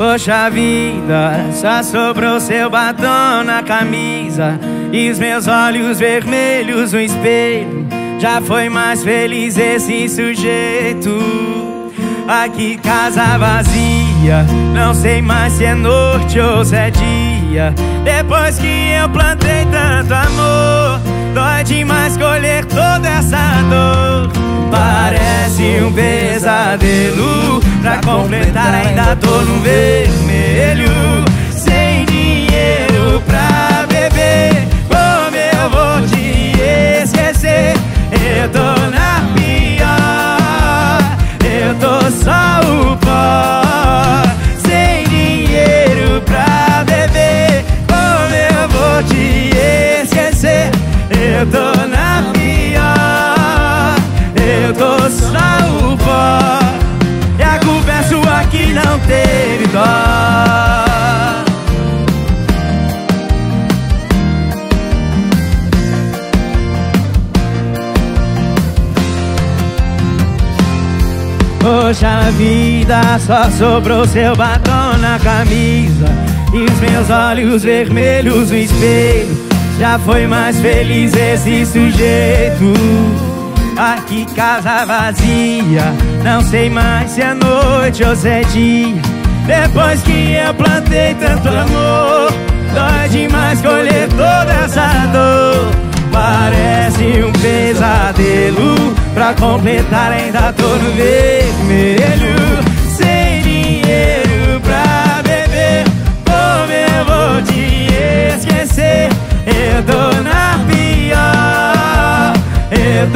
Poxa vida, só sobrou seu batom na camisa E os meus olhos vermelhos no espelho. Já foi mais feliz esse sujeito. Aqui casa vazia Não sei mais se é noite ou se é dia. Depois que eu plantei tanto amor Dói demais colher toda essa dor. Parece um pesadelo completar ainda tô no vermelho. Sem dinheiro pra beber Como eu vou te esquecer? Eu tô na pior Eu tô só o pó. Sem dinheiro pra beber Como eu vou te esquecer? Eu tô na pior Eu tô só Poxa vida, só sobrou seu batom na camisa E os meus olhos vermelhos no espelho. Já foi mais feliz esse sujeito. Aqui casa vazia Não sei mais se é noite ou se é dia. Depois que eu plantei tanto amor Dói demais colher toda essa dor. Parece um pesadelo Pra completar ainda tô no Eu